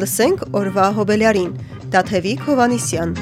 Լսենք օրվա հոբելյարին։ Տաթևիկ Հովանիսյան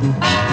Bye.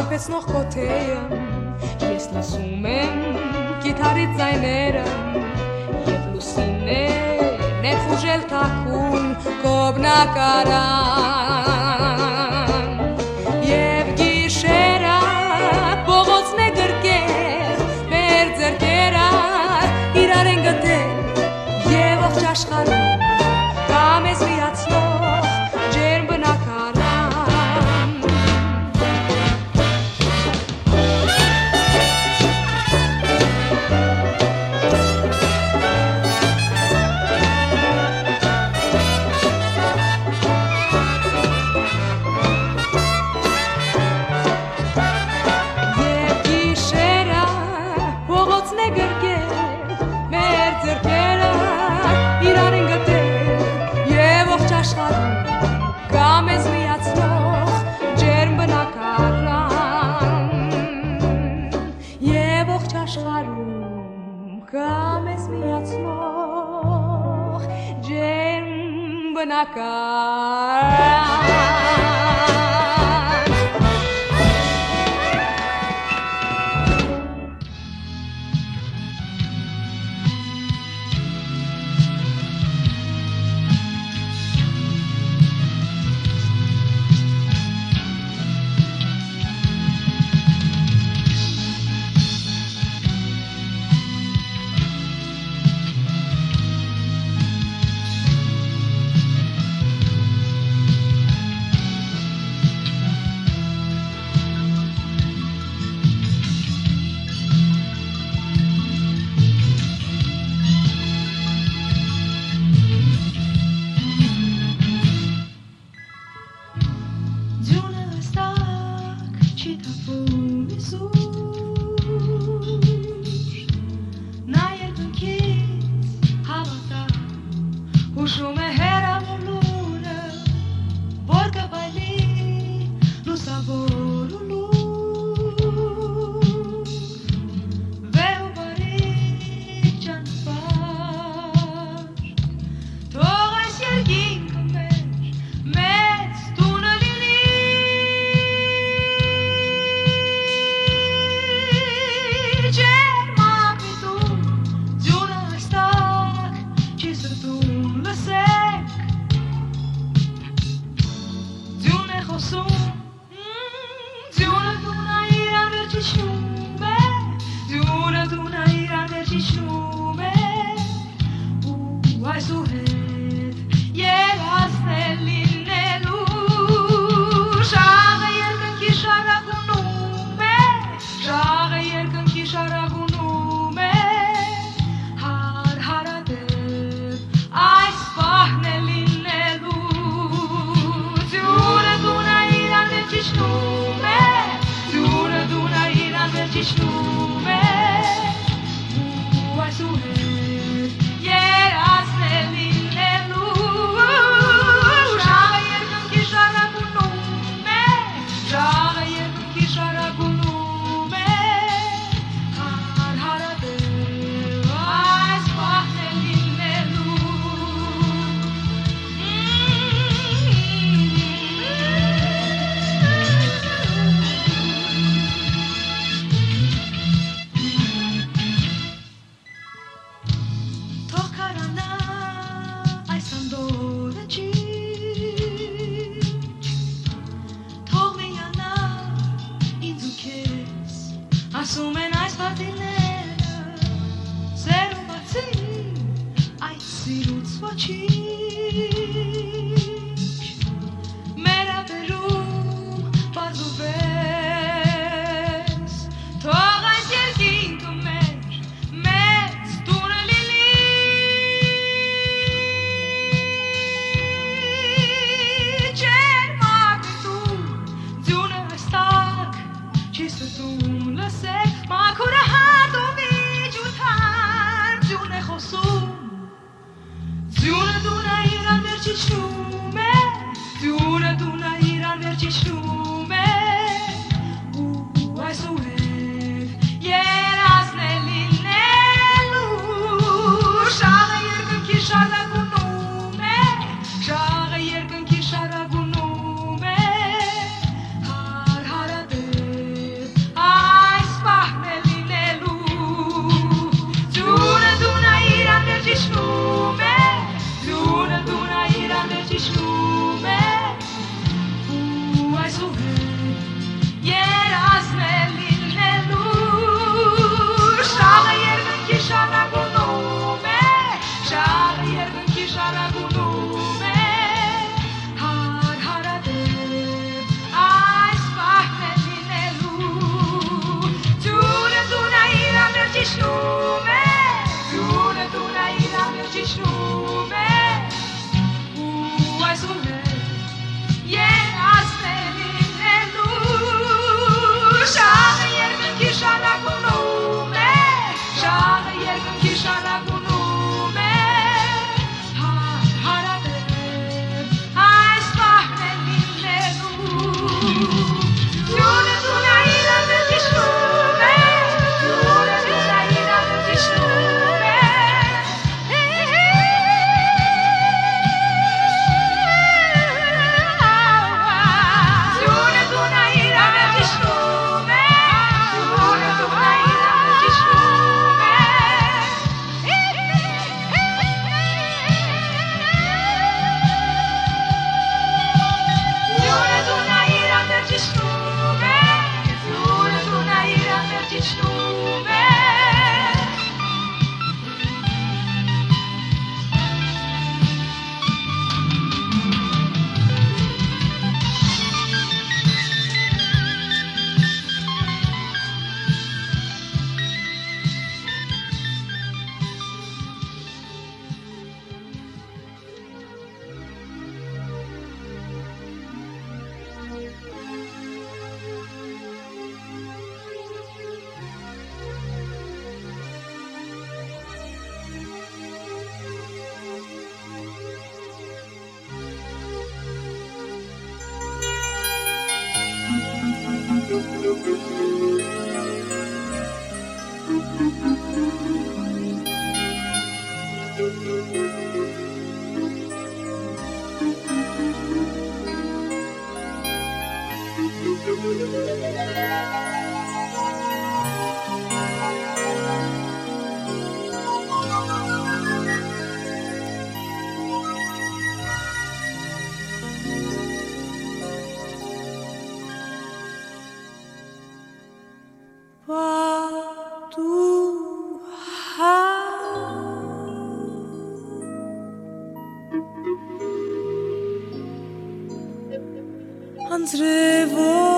Ակեցնող կոթեյը Ես լսում եմ կիթարից ձայները Եվ լուսինեն է խուժել թակուն կոբնակարան Sure. never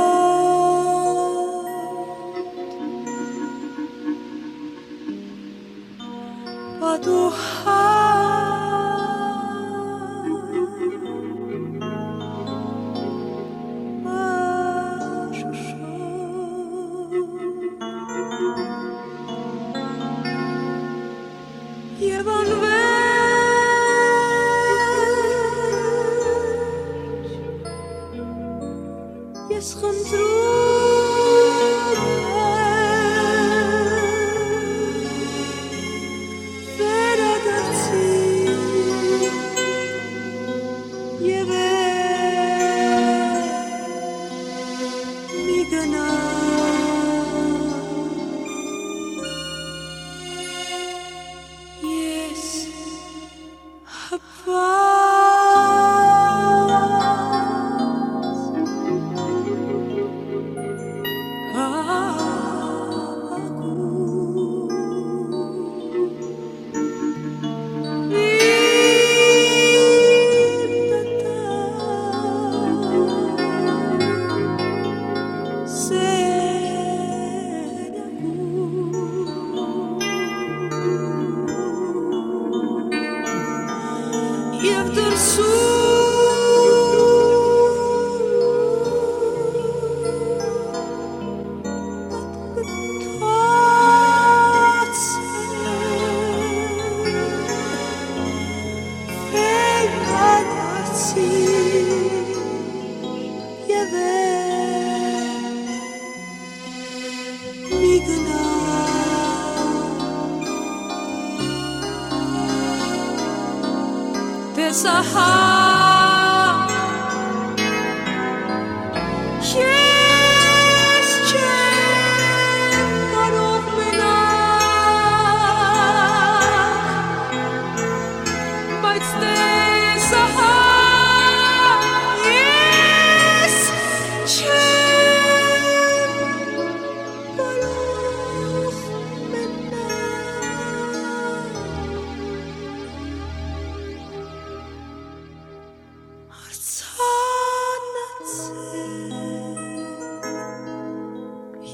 There's a heart.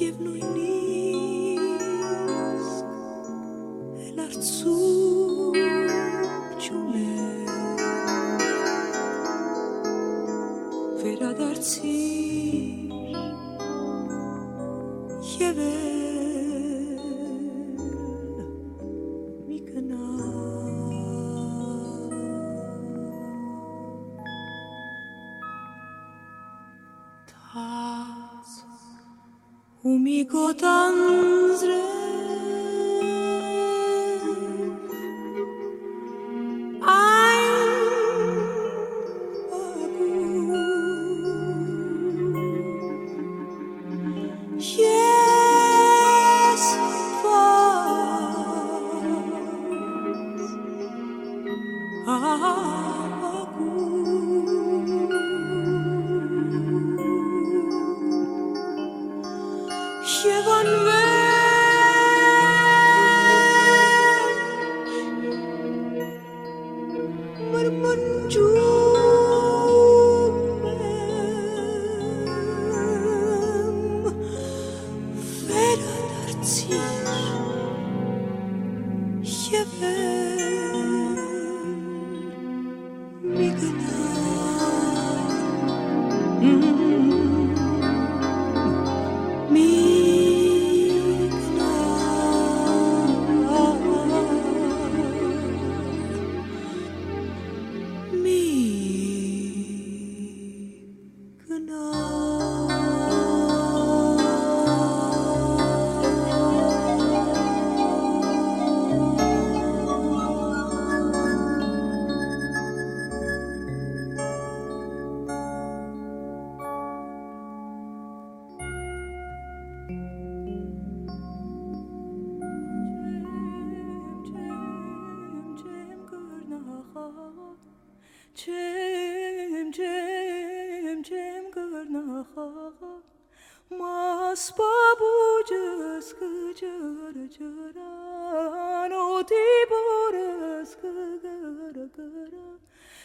եւ նույնիսկ էլ արցու չունե վերադարձի ご堪能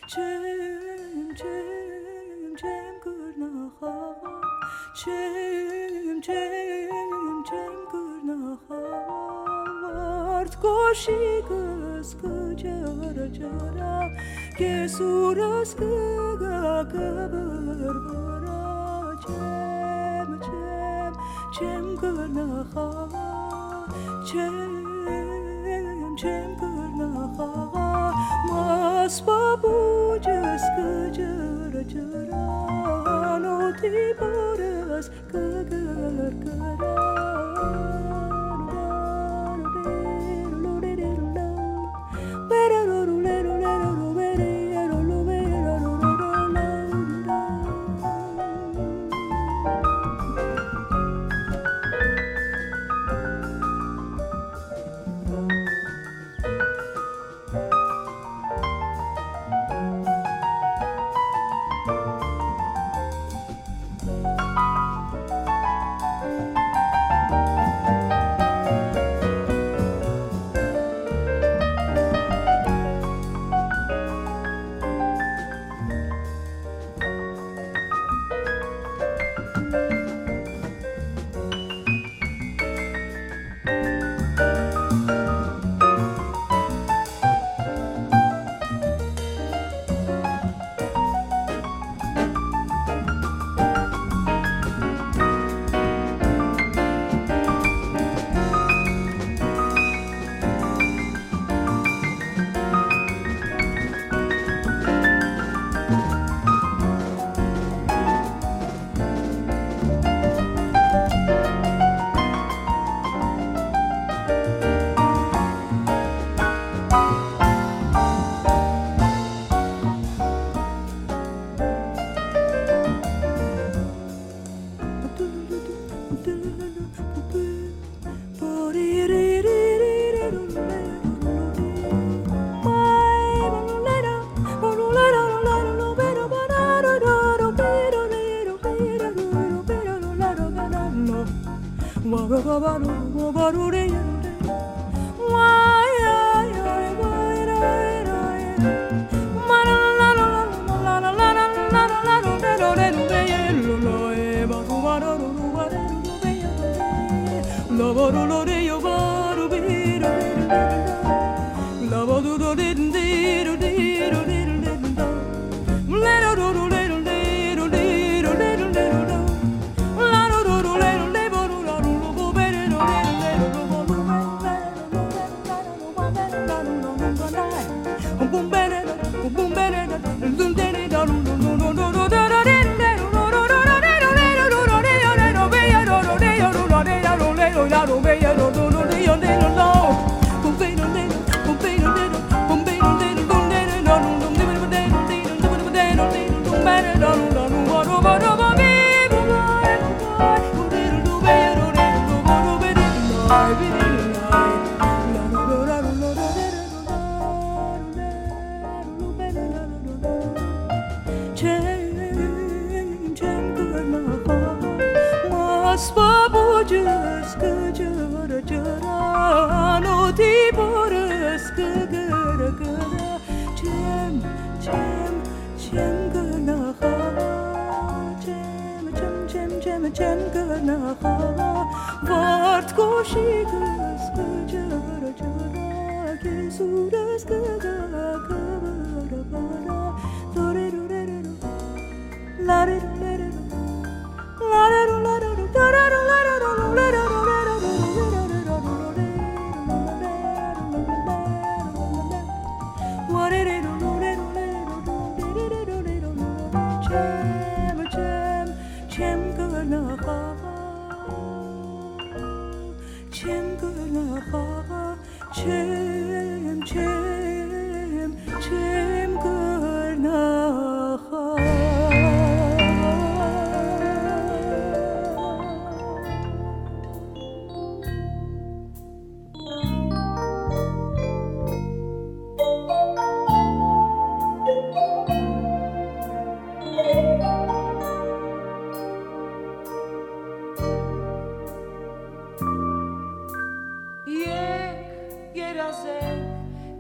Çüm çüm çüm gırnaha Çüm çüm çüm gırnaha Vart koşi kız kıcara cara Kesuras kıga kıbır bıra Çem çem çem gırnaha Çem çem gırnaha Mas babu good. let it be.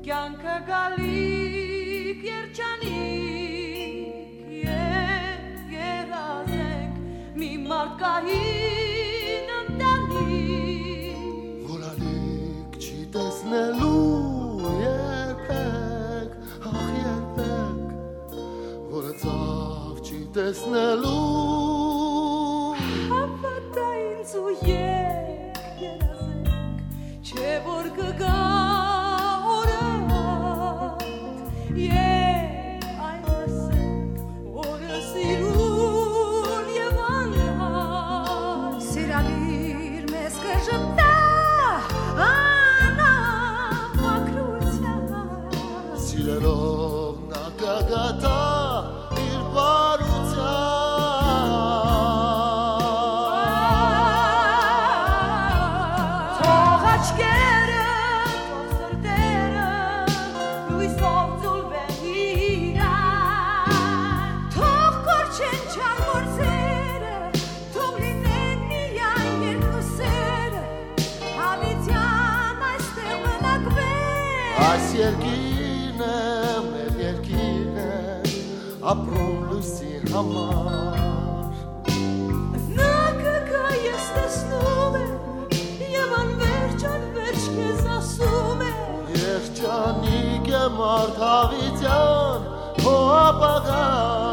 կյանքը գալիք երջանիկ Եվ երազենք մի մարդկային ընտանիք Որ ալիք չի տեսնելու երբեք, ախ երբեք Որը ծավ չի տեսնելու Հավատա ինձ ու երկ երազենք, չէ որ կգա Oh,